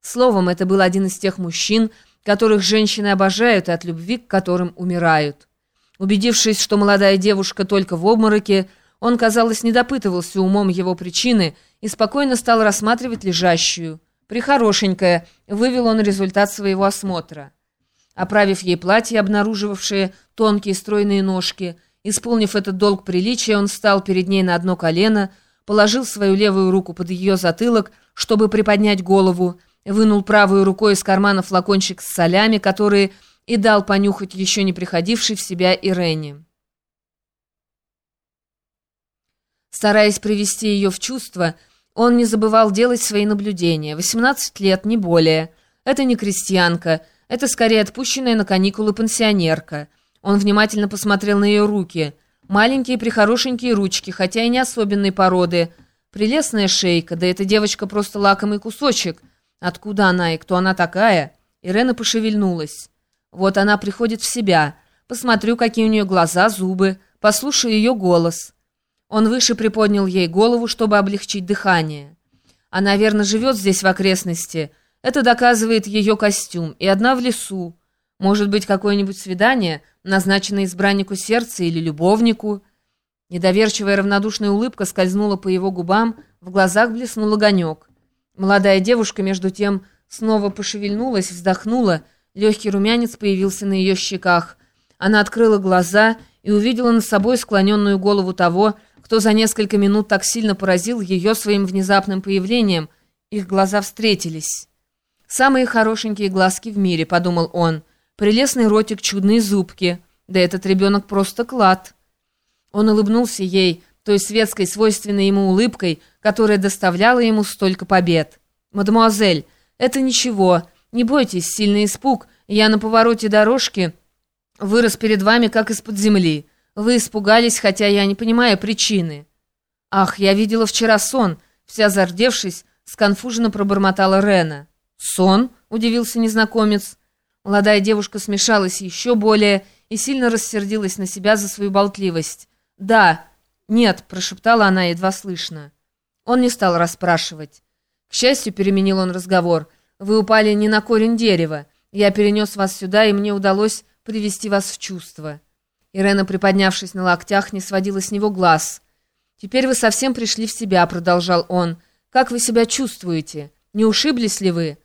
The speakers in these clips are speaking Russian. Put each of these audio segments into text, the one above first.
Словом, это был один из тех мужчин, которых женщины обожают и от любви к которым умирают. Убедившись, что молодая девушка только в обмороке, он, казалось, не допытывался умом его причины и спокойно стал рассматривать лежащую. Прихорошенькая, вывел он результат своего осмотра. Оправив ей платье, обнаруживавшее тонкие стройные ножки, исполнив этот долг приличия, он встал перед ней на одно колено, положил свою левую руку под ее затылок, чтобы приподнять голову, вынул правую рукой из кармана флакончик с солями, которые и дал понюхать еще не приходившей в себя Ирене. Стараясь привести ее в чувство, он не забывал делать свои наблюдения. 18 лет, не более. Это не крестьянка, это скорее отпущенная на каникулы пенсионерка. Он внимательно посмотрел на ее руки. Маленькие прихорошенькие ручки, хотя и не особенной породы. Прелестная шейка, да эта девочка просто лакомый кусочек. Откуда она и кто она такая? Ирена пошевельнулась. Вот она приходит в себя. Посмотрю, какие у нее глаза, зубы. Послушаю ее голос. Он выше приподнял ей голову, чтобы облегчить дыхание. Она, верно, живет здесь в окрестности. Это доказывает ее костюм. И одна в лесу. Может быть, какое-нибудь свидание, назначенное избраннику сердца или любовнику. Недоверчивая равнодушная улыбка скользнула по его губам, в глазах блеснул огонек. Молодая девушка, между тем, снова пошевельнулась, вздохнула, легкий румянец появился на ее щеках. Она открыла глаза и увидела над собой склоненную голову того, кто за несколько минут так сильно поразил ее своим внезапным появлением. Их глаза встретились. «Самые хорошенькие глазки в мире», — подумал он. «Прелестный ротик, чудные зубки. Да этот ребенок просто клад». Он улыбнулся ей, той светской, свойственной ему улыбкой, которая доставляла ему столько побед. «Мадемуазель, это ничего. Не бойтесь, сильный испуг. Я на повороте дорожки вырос перед вами, как из-под земли». Вы испугались, хотя я не понимаю причины. Ах, я видела вчера сон, вся зардевшись, сконфуженно пробормотала Рена. Сон? Удивился незнакомец. Молодая девушка смешалась еще более и сильно рассердилась на себя за свою болтливость. «Да, нет», — прошептала она едва слышно. Он не стал расспрашивать. К счастью, переменил он разговор. «Вы упали не на корень дерева. Я перенес вас сюда, и мне удалось привести вас в чувство». Ирена, приподнявшись на локтях, не сводила с него глаз. «Теперь вы совсем пришли в себя», — продолжал он. «Как вы себя чувствуете? Не ушиблись ли вы?»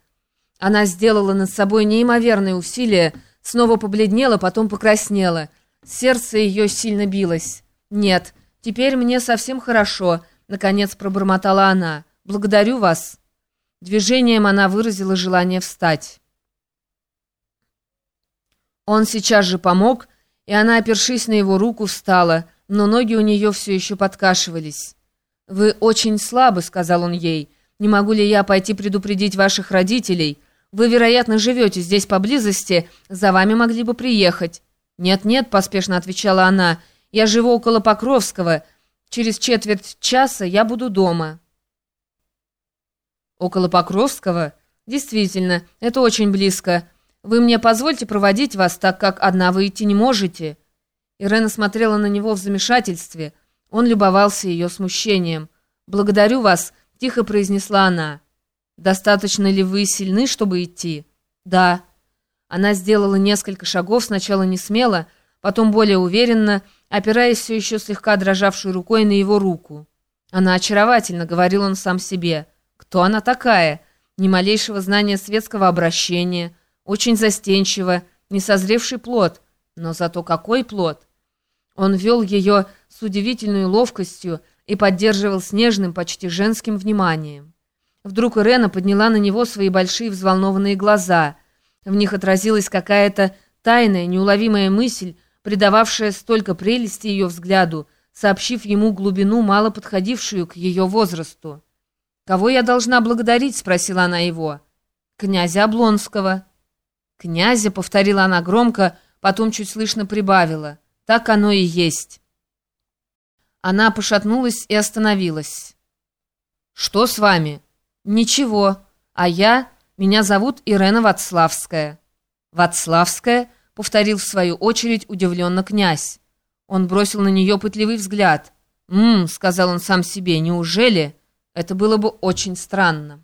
Она сделала над собой неимоверное усилие, снова побледнела, потом покраснела. Сердце ее сильно билось. «Нет, теперь мне совсем хорошо», — наконец пробормотала она. «Благодарю вас». Движением она выразила желание встать. Он сейчас же помог, — и она, опершись на его руку, встала, но ноги у нее все еще подкашивались. «Вы очень слабы», — сказал он ей. «Не могу ли я пойти предупредить ваших родителей? Вы, вероятно, живете здесь поблизости, за вами могли бы приехать». «Нет-нет», — поспешно отвечала она, — «я живу около Покровского. Через четверть часа я буду дома». «Около Покровского? Действительно, это очень близко. Вы мне позвольте проводить вас, так как одна вы идти не можете». Ирена смотрела на него в замешательстве. Он любовался ее смущением. «Благодарю вас», — тихо произнесла она. «Достаточно ли вы сильны, чтобы идти?» «Да». Она сделала несколько шагов, сначала не смело, потом более уверенно, опираясь все еще слегка дрожавшей рукой на его руку. «Она очаровательна», — говорил он сам себе. «Кто она такая? Ни малейшего знания светского обращения» очень застенчиво, несозревший плод, но зато какой плод! Он вел ее с удивительной ловкостью и поддерживал с нежным, почти женским вниманием. Вдруг Ирена подняла на него свои большие взволнованные глаза. В них отразилась какая-то тайная, неуловимая мысль, придававшая столько прелести ее взгляду, сообщив ему глубину, мало подходившую к ее возрасту. «Кого я должна благодарить?» — спросила она его. «Князя Облонского». «Князя», — повторила она громко, потом чуть слышно прибавила. «Так оно и есть». Она пошатнулась и остановилась. «Что с вами?» «Ничего. А я... Меня зовут Ирена Вацлавская». «Вацлавская?» — повторил в свою очередь удивленно князь. Он бросил на нее пытливый взгляд. «Ммм», — сказал он сам себе, — «неужели?» Это было бы очень странно.